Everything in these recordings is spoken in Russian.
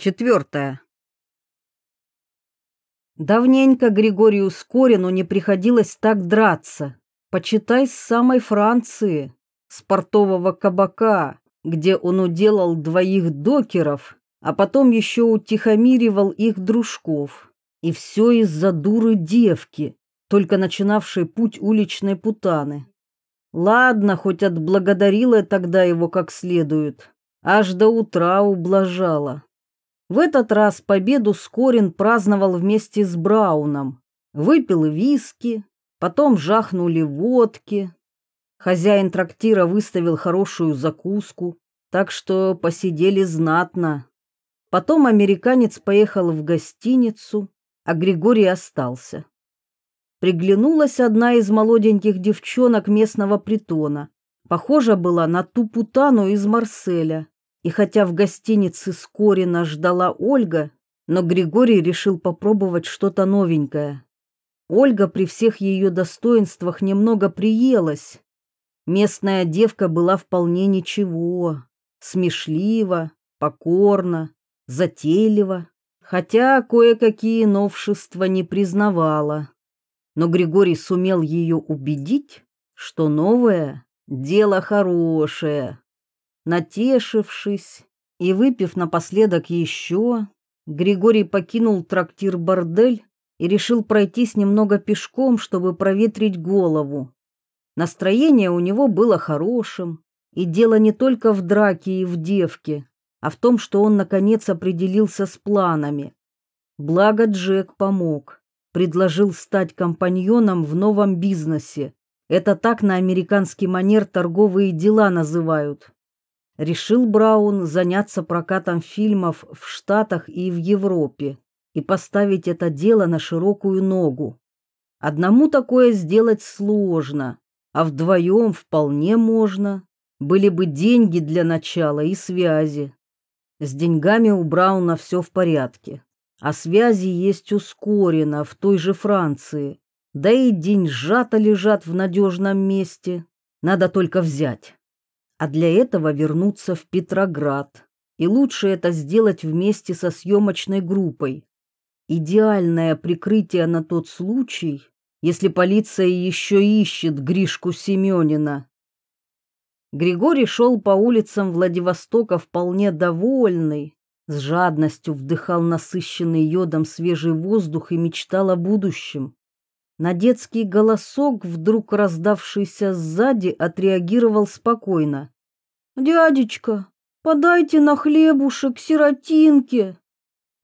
Четвертое. Давненько Григорию Скорину не приходилось так драться. Почитай с самой Франции, с портового кабака, где он уделал двоих докеров, а потом еще утихомиривал их дружков. И все из-за дуры девки, только начинавшей путь уличной путаны. Ладно, хоть отблагодарила тогда его как следует, аж до утра ублажала. В этот раз победу Скорин праздновал вместе с Брауном. Выпил виски, потом жахнули водки. Хозяин трактира выставил хорошую закуску, так что посидели знатно. Потом американец поехал в гостиницу, а Григорий остался. Приглянулась одна из молоденьких девчонок местного притона. Похожа была на ту путану из Марселя. И хотя в гостинице Скорина ждала Ольга, но Григорий решил попробовать что-то новенькое. Ольга при всех ее достоинствах немного приелась. Местная девка была вполне ничего, смешлива, покорна, затейлива, хотя кое-какие новшества не признавала. Но Григорий сумел ее убедить, что новое — дело хорошее. Натешившись и выпив напоследок еще, Григорий покинул трактир-бордель и решил пройтись немного пешком, чтобы проветрить голову. Настроение у него было хорошим, и дело не только в драке и в девке, а в том, что он наконец определился с планами. Благо Джек помог, предложил стать компаньоном в новом бизнесе. Это так на американский манер торговые дела называют решил Браун заняться прокатом фильмов в Штатах и в Европе и поставить это дело на широкую ногу. Одному такое сделать сложно, а вдвоем вполне можно. Были бы деньги для начала и связи. С деньгами у Брауна все в порядке, а связи есть ускоренно в той же Франции. Да и деньжата лежат в надежном месте, надо только взять а для этого вернуться в Петроград. И лучше это сделать вместе со съемочной группой. Идеальное прикрытие на тот случай, если полиция еще ищет Гришку Семенина. Григорий шел по улицам Владивостока вполне довольный, с жадностью вдыхал насыщенный йодом свежий воздух и мечтал о будущем. На детский голосок, вдруг раздавшийся сзади, отреагировал спокойно. «Дядечка, подайте на хлебушек сиротинке!»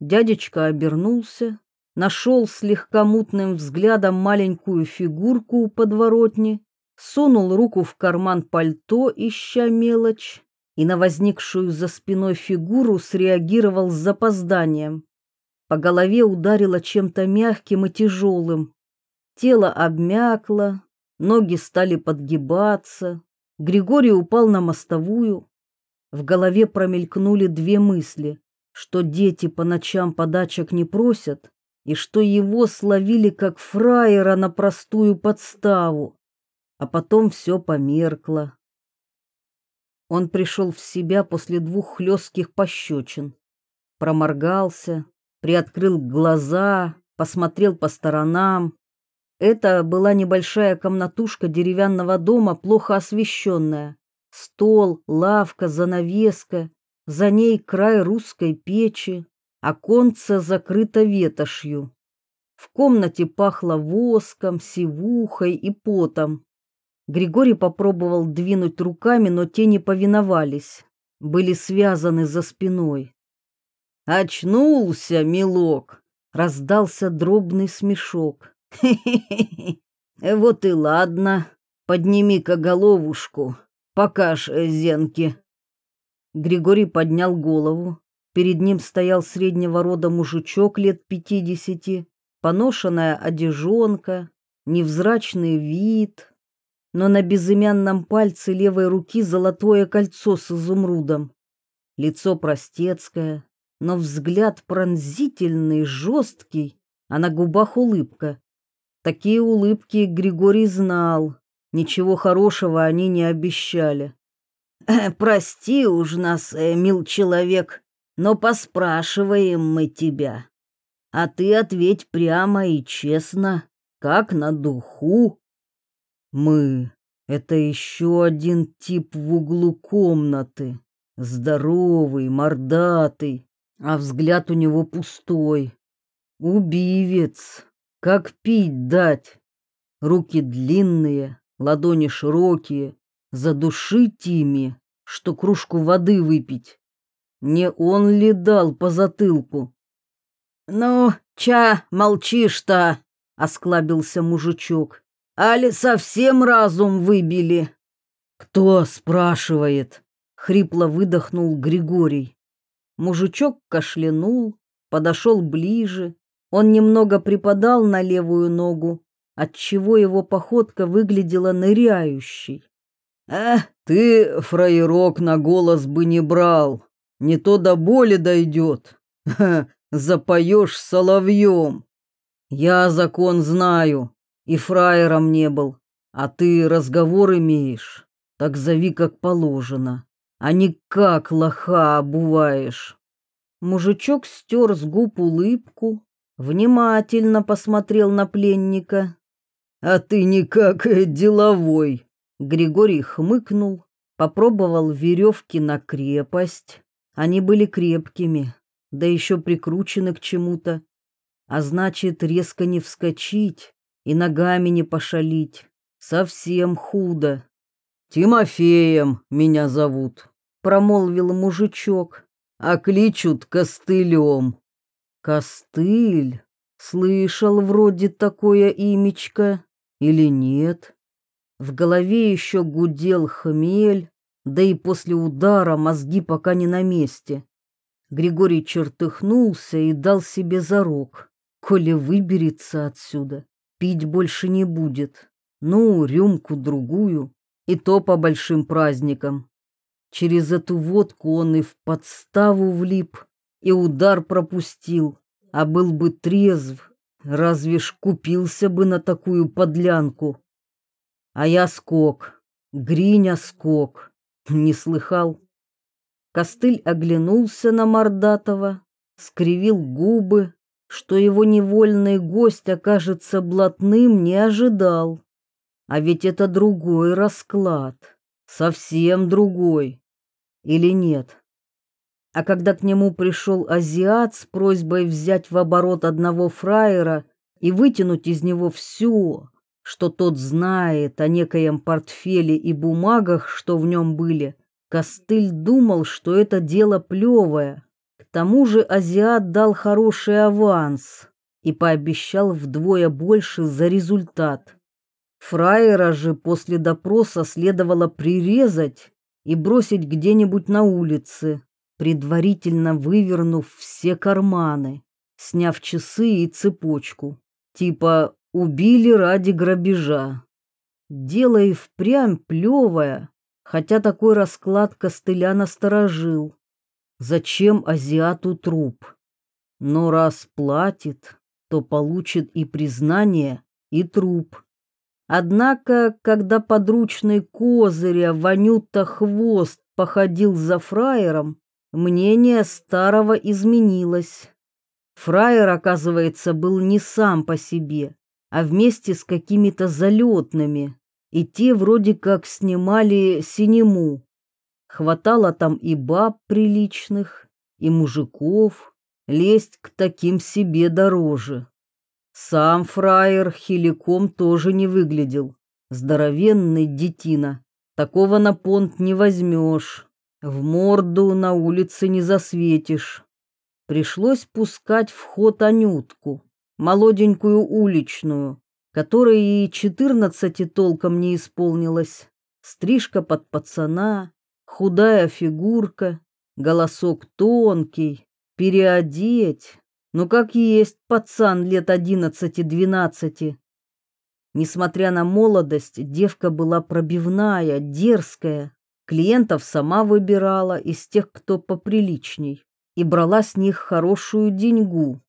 Дядечка обернулся, нашел слегка мутным взглядом маленькую фигурку у подворотни, сунул руку в карман пальто, ища мелочь, и на возникшую за спиной фигуру среагировал с запозданием. По голове ударило чем-то мягким и тяжелым. Тело обмякло, ноги стали подгибаться. Григорий упал на мостовую. В голове промелькнули две мысли, что дети по ночам подачек не просят, и что его словили как фраера на простую подставу. А потом все померкло. Он пришел в себя после двух хлестких пощечин. Проморгался, приоткрыл глаза, посмотрел по сторонам. Это была небольшая комнатушка деревянного дома, плохо освещенная. Стол, лавка, занавеска, за ней край русской печи, оконце закрыто ветошью. В комнате пахло воском, сивухой и потом. Григорий попробовал двинуть руками, но те не повиновались, были связаны за спиной. «Очнулся, милок!» — раздался дробный смешок. Вот и ладно. Подними-ка головушку. Покаж Зенке. Григорий поднял голову. Перед ним стоял среднего рода мужичок лет пятидесяти, поношенная одежонка, невзрачный вид, но на безымянном пальце левой руки золотое кольцо с изумрудом. Лицо простецкое, но взгляд пронзительный, жесткий, а на губах улыбка. Такие улыбки Григорий знал. Ничего хорошего они не обещали. «Э, «Прости уж нас, э, мил человек», но поспрашиваем мы тебя. А ты ответь прямо и честно, как на духу. Мы — это еще один тип в углу комнаты, здоровый, мордатый, а взгляд у него пустой. Убивец, как пить дать. Руки длинные, ладони широкие, задушить ими, что кружку воды выпить. Не он ли дал по затылку? «Ну, ча, молчишь-то!» — осклабился мужичок. «Али совсем разум выбили?» «Кто спрашивает?» — хрипло выдохнул Григорий. Мужичок кашлянул, подошел ближе. Он немного припадал на левую ногу, отчего его походка выглядела ныряющей. «Эх, ты, фраерок, на голос бы не брал, не то до боли дойдет. Запоешь соловьем. Я закон знаю, и фраером не был, а ты разговор имеешь, так зови как положено, а не как лоха обуваешь. Мужичок стер с губ улыбку, внимательно посмотрел на пленника. «А ты никак деловой!» Григорий хмыкнул, попробовал веревки на крепость. Они были крепкими, да еще прикручены к чему-то. А значит, резко не вскочить и ногами не пошалить. Совсем худо. «Тимофеем меня зовут», — промолвил мужичок, — «а кличут Костылем». «Костыль? Слышал вроде такое имечко или нет?» В голове еще гудел хмель, да и после удара мозги пока не на месте. Григорий чертыхнулся и дал себе зарок. Коли выберется отсюда, пить больше не будет. Ну, рюмку-другую, и то по большим праздникам. Через эту водку он и в подставу влип, и удар пропустил, а был бы трезв, разве ж купился бы на такую подлянку. А я скок, гриня скок, не слыхал. Костыль оглянулся на Мордатова, скривил губы, что его невольный гость окажется блатным, не ожидал. А ведь это другой расклад, совсем другой. Или нет? А когда к нему пришел азиат с просьбой взять в оборот одного фраера и вытянуть из него все, что тот знает о некоем портфеле и бумагах, что в нем были, Костыль думал, что это дело плевое. К тому же азиат дал хороший аванс и пообещал вдвое больше за результат. Фраера же после допроса следовало прирезать и бросить где-нибудь на улице, предварительно вывернув все карманы, сняв часы и цепочку. Типа убили ради грабежа. Дело и впрямь плевое, хотя такой расклад костыля насторожил. Зачем азиату труп? Но раз платит, то получит и признание, и труп. Однако, когда подручный козыря Ванюта Хвост походил за фраером, мнение старого изменилось. Фраер, оказывается, был не сам по себе, а вместе с какими-то залетными, и те вроде как снимали синему. Хватало там и баб приличных, и мужиков, лезть к таким себе дороже. Сам фраер хиликом тоже не выглядел. Здоровенный детина. Такого на понт не возьмешь. В морду на улице не засветишь. Пришлось пускать в ход Анютку, молоденькую уличную, которой и четырнадцати толком не исполнилось. Стрижка под пацана, худая фигурка, голосок тонкий, переодеть. Ну как есть пацан лет одиннадцати-двенадцати. Несмотря на молодость, девка была пробивная, дерзкая. Клиентов сама выбирала из тех, кто поприличней, и брала с них хорошую деньгу.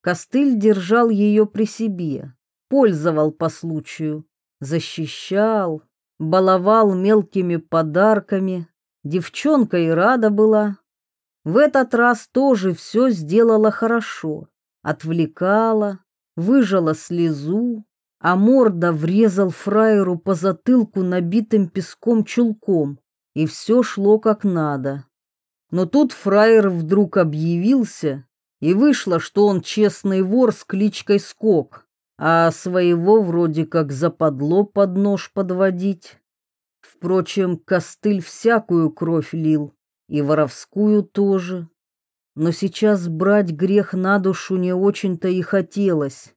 Костыль держал ее при себе, пользовал по случаю, защищал, баловал мелкими подарками. Девчонка и рада была. В этот раз тоже все сделала хорошо. Отвлекала, выжала слезу, а морда врезал фраеру по затылку набитым песком чулком, и все шло как надо. Но тут фраер вдруг объявился, и вышло, что он честный вор с кличкой Скок, а своего вроде как западло под нож подводить. Впрочем, костыль всякую кровь лил, и воровскую тоже. Но сейчас брать грех на душу не очень-то и хотелось.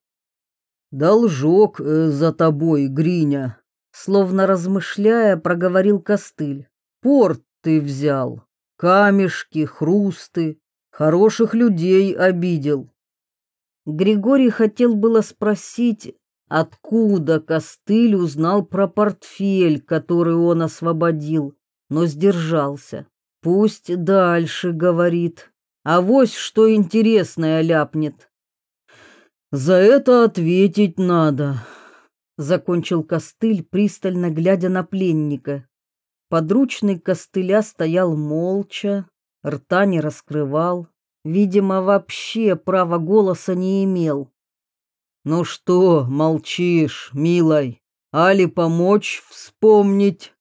«Должок э, за тобой, Гриня», — словно размышляя, проговорил костыль. «Порт ты взял, камешки, хрусты, хороших людей обидел». Григорий хотел было спросить, откуда костыль узнал про портфель, который он освободил, но сдержался. Пусть дальше говорит, а вось что интересное ляпнет. За это ответить надо, закончил костыль, пристально глядя на пленника. Подручный костыля стоял молча, рта не раскрывал, видимо, вообще права голоса не имел. Ну что, молчишь, милой? Али помочь вспомнить?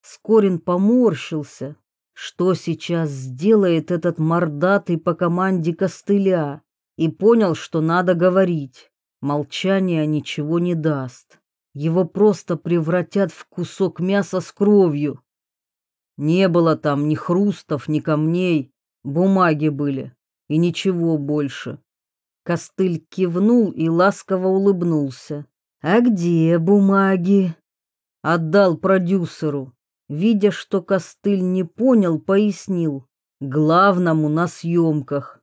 Скорин поморщился. Что сейчас сделает этот мордатый по команде костыля? и понял, что надо говорить. Молчание ничего не даст. Его просто превратят в кусок мяса с кровью. Не было там ни хрустов, ни камней, бумаги были, и ничего больше. Костыль кивнул и ласково улыбнулся. «А где бумаги?» Отдал продюсеру. Видя, что Костыль не понял, пояснил. Главному на съемках.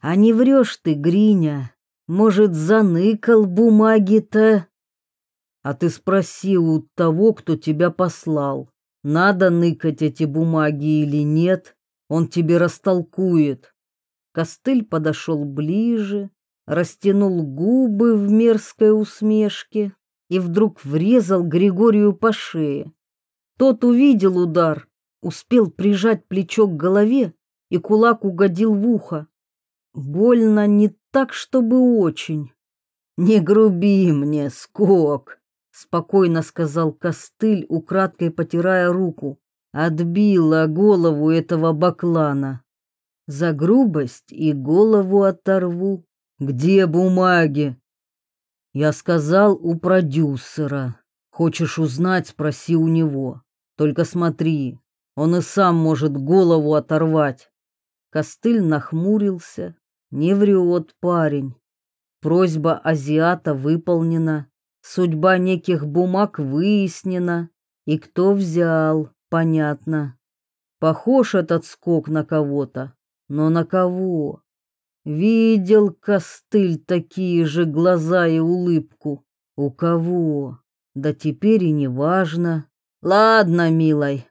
А не врешь ты, Гриня? Может, заныкал бумаги-то? А ты спроси у того, кто тебя послал, надо ныкать эти бумаги или нет, он тебе растолкует. Костыль подошел ближе, растянул губы в мерзкой усмешке и вдруг врезал Григорию по шее. Тот увидел удар, успел прижать плечо к голове, и кулак угодил в ухо. Больно не так, чтобы очень. Не груби мне, скок, спокойно сказал костыль, украдкой потирая руку. Отбила голову этого баклана. За грубость и голову оторву. Где бумаги? Я сказал у продюсера. Хочешь узнать, спроси у него. Только смотри, он и сам может голову оторвать. Костыль нахмурился. Не врет парень. Просьба азиата выполнена. Судьба неких бумаг выяснена. И кто взял, понятно. Похож этот скок на кого-то. Но на кого? Видел костыль такие же глаза и улыбку. У кого? Да теперь и не важно. Ладно, милой.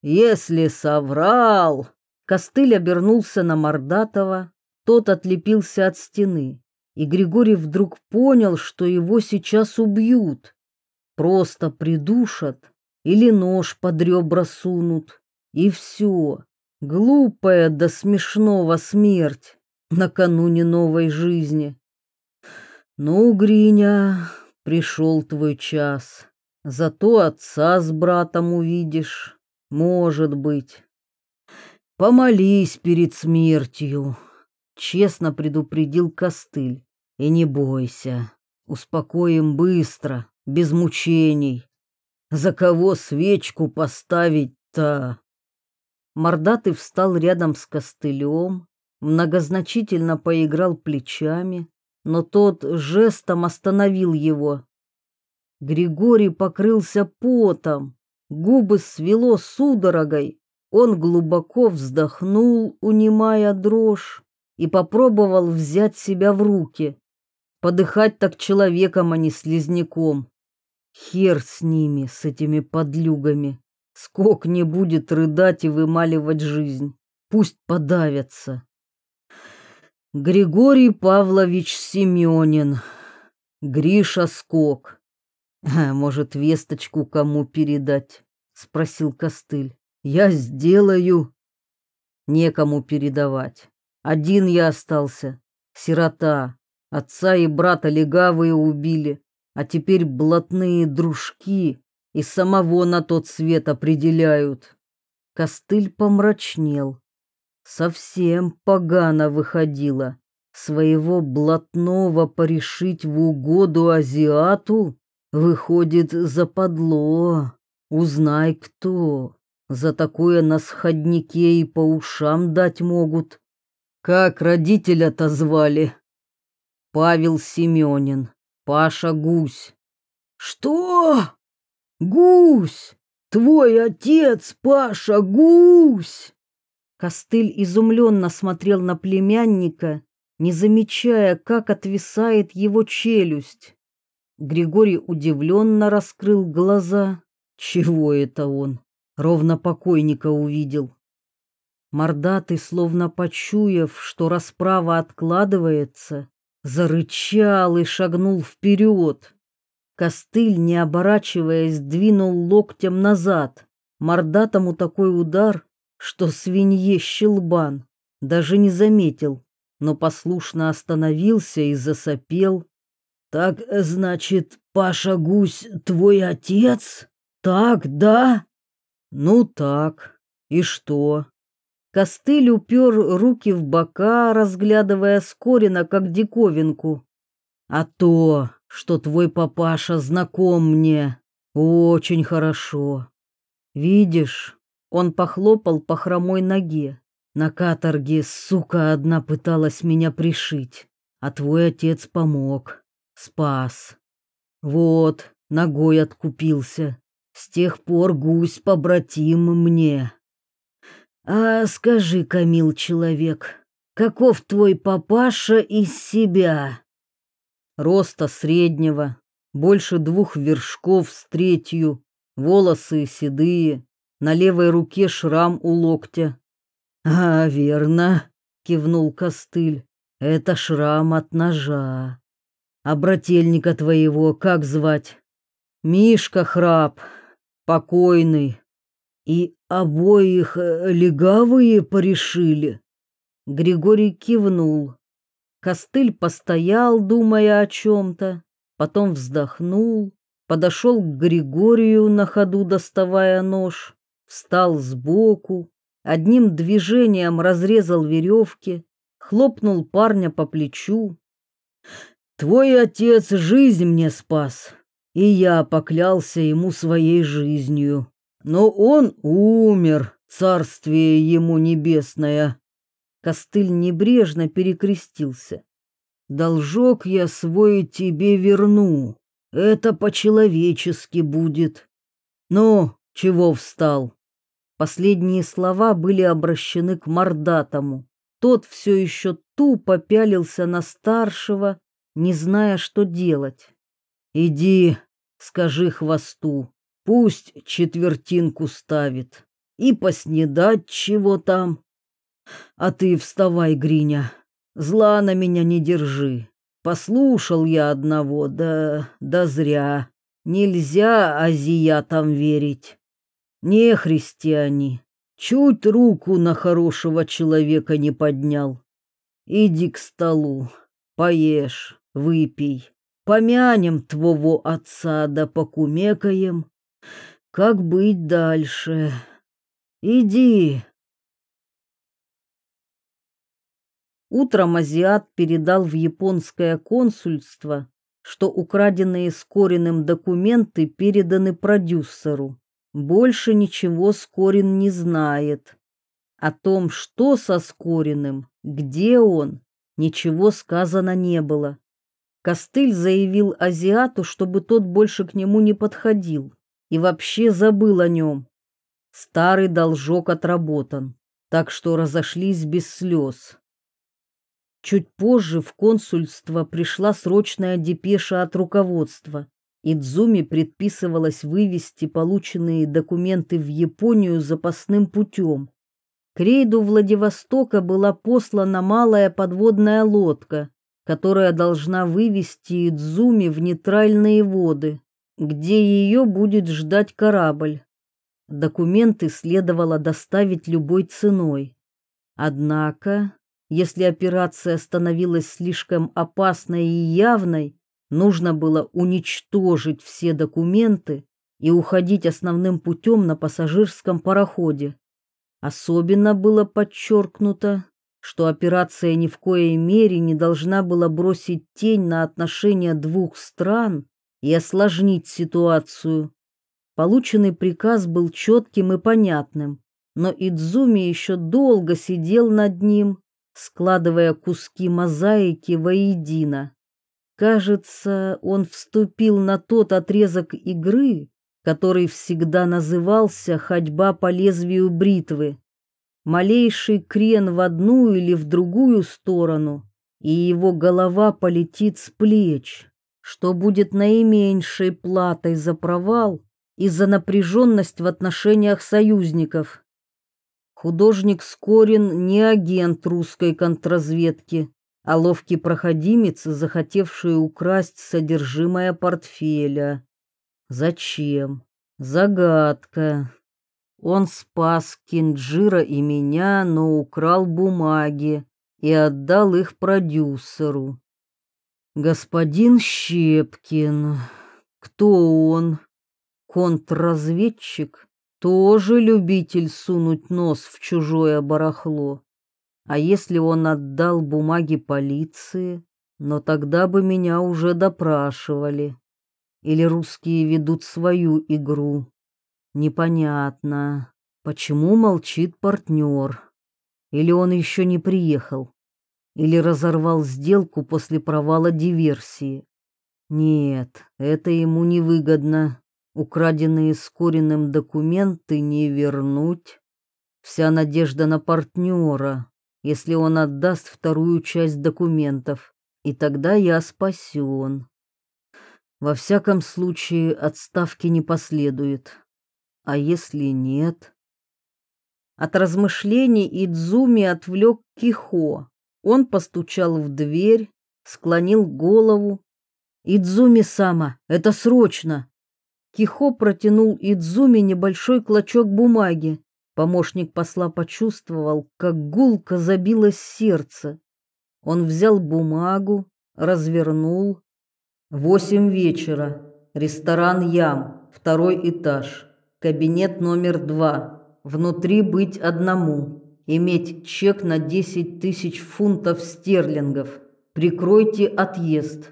Если соврал, Костыль обернулся на Мордатова, тот отлепился от стены, и Григорий вдруг понял, что его сейчас убьют. Просто придушат или нож под ребра сунут, и все. Глупая до смешного смерть накануне новой жизни. Ну, Гриня, пришел твой час. Зато отца с братом увидишь, может быть. Помолись перед смертью, честно предупредил Костыль. И не бойся, успокоим быстро, без мучений. За кого свечку поставить-то? Мордатый встал рядом с костылем, многозначительно поиграл плечами, но тот жестом остановил его. Григорий покрылся потом, губы свело судорогой, он глубоко вздохнул, унимая дрожь, и попробовал взять себя в руки. Подыхать так человеком, а не слизняком. Хер с ними, с этими подлюгами. Скок не будет рыдать и вымаливать жизнь. Пусть подавятся. Григорий Павлович Семенин. Гриша Скок. Может, весточку кому передать? Спросил Костыль. Я сделаю. некому передавать. Один я остался, сирота. Отца и брата легавые убили, а теперь блатные дружки и самого на тот свет определяют. Костыль помрачнел. Совсем погано выходило. Своего блатного порешить в угоду азиату выходит западло. Узнай кто. За такое на сходнике и по ушам дать могут. Как родителя-то звали? Павел Семенин, Паша Гусь. Что? Гусь! Твой отец, Паша Гусь! Костыль изумленно смотрел на племянника, не замечая, как отвисает его челюсть. Григорий удивленно раскрыл глаза. Чего это он? Ровно покойника увидел. Мордатый, словно почуяв, что расправа откладывается, зарычал и шагнул вперед. Костыль, не оборачиваясь, двинул локтем назад. Мордатому такой удар, что свинье щелбан, даже не заметил, но послушно остановился и засопел. «Так, значит, Паша Гусь твой отец? Так, да?» «Ну так. И что?» Костыль упер руки в бока, разглядывая Скорина как диковинку. «А то, что твой папаша знаком мне, очень хорошо. Видишь, он похлопал по хромой ноге. На каторге сука одна пыталась меня пришить, а твой отец помог, спас. Вот, ногой откупился. С тех пор гусь побратим мне. А скажи, Камил, человек, каков твой папаша из себя? Роста среднего, больше двух вершков с третью, волосы седые, на левой руке шрам у локтя. А, верно, кивнул Костыль. Это шрам от ножа. А брательника твоего как звать? Мишка Храп, покойный. И обоих э, легавые порешили. Григорий кивнул. Костыль постоял, думая о чем-то, потом вздохнул, подошел к Григорию на ходу, доставая нож, встал сбоку, одним движением разрезал веревки, хлопнул парня по плечу. «Твой отец жизнь мне спас, и я поклялся ему своей жизнью. Но он умер, царствие ему небесное. Костыль небрежно перекрестился. Должок я свой тебе верну. Это по-человечески будет. Ну, чего встал? Последние слова были обращены к мордатому. Тот все еще тупо пялился на старшего, не зная, что делать. Иди, скажи хвосту, пусть четвертинку ставит и поснедать чего там. А ты вставай, Гриня, зла на меня не держи. Послушал я одного, да, да зря. Нельзя азиатам верить. Не христиане. Чуть руку на хорошего человека не поднял. Иди к столу, поешь, выпей. Помянем твоего отца да покумекаем. Как быть дальше? Иди, Утром азиат передал в японское консульство, что украденные Скориным документы переданы продюсеру. Больше ничего Скорин не знает. О том, что со Скориным, где он, ничего сказано не было. Костыль заявил азиату, чтобы тот больше к нему не подходил и вообще забыл о нем. Старый должок отработан, так что разошлись без слез. Чуть позже в консульство пришла срочная депеша от руководства. Идзуми предписывалось вывести полученные документы в Японию запасным путем. К рейду Владивостока была послана малая подводная лодка, которая должна вывести Идзуми в нейтральные воды, где ее будет ждать корабль. Документы следовало доставить любой ценой. Однако, если операция становилась слишком опасной и явной, нужно было уничтожить все документы и уходить основным путем на пассажирском пароходе. Особенно было подчеркнуто, что операция ни в коей мере не должна была бросить тень на отношения двух стран и осложнить ситуацию. Полученный приказ был четким и понятным, но Идзуми еще долго сидел над ним, складывая куски мозаики воедино. Кажется, он вступил на тот отрезок игры, который всегда назывался «ходьба по лезвию бритвы». Малейший крен в одну или в другую сторону, и его голова полетит с плеч, что будет наименьшей платой за провал и за напряженность в отношениях союзников. Художник Скорин не агент русской контрразведки, а ловкий проходимец, захотевший украсть содержимое портфеля. Зачем? Загадка. Он спас Кинджира и меня, но украл бумаги и отдал их продюсеру. Господин Щепкин. Кто он? Контрразведчик? Тоже любитель сунуть нос в чужое барахло. А если он отдал бумаги полиции, но тогда бы меня уже допрашивали. Или русские ведут свою игру? Непонятно, почему молчит партнер. Или он еще не приехал. Или разорвал сделку после провала диверсии. Нет, это ему невыгодно. Украденные Скориным документы не вернуть. Вся надежда на партнера, если он отдаст вторую часть документов. И тогда я спасен. Во всяком случае, отставки не последует. А если нет? От размышлений Идзуми отвлек Кихо. Он постучал в дверь, склонил голову. «Идзуми-сама, это срочно!» Кихо протянул Идзуми небольшой клочок бумаги. Помощник посла почувствовал, как гулко забилось сердце. Он взял бумагу, развернул, Восемь вечера. Ресторан Ям, второй этаж. Кабинет номер два. Внутри быть одному. Иметь чек на десять тысяч фунтов стерлингов. Прикройте отъезд.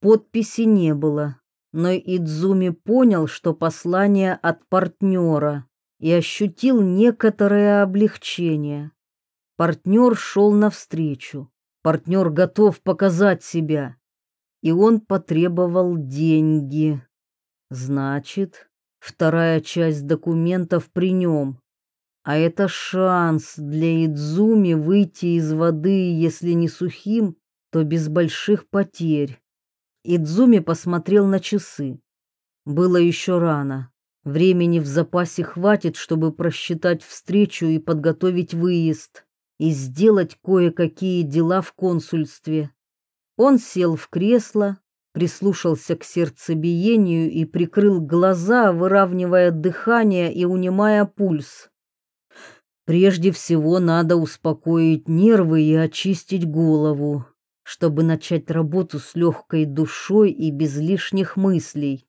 Подписи не было, но Идзуми понял, что послание от партнера и ощутил некоторое облегчение. Партнер шел навстречу. Партнер готов показать себя и он потребовал деньги. Значит, вторая часть документов при нем. А это шанс для Идзуми выйти из воды, если не сухим, то без больших потерь. Идзуми посмотрел на часы. Было еще рано. Времени в запасе хватит, чтобы просчитать встречу и подготовить выезд, и сделать кое-какие дела в консульстве. Он сел в кресло, прислушался к сердцебиению и прикрыл глаза, выравнивая дыхание и унимая пульс. Прежде всего надо успокоить нервы и очистить голову, чтобы начать работу с легкой душой и без лишних мыслей.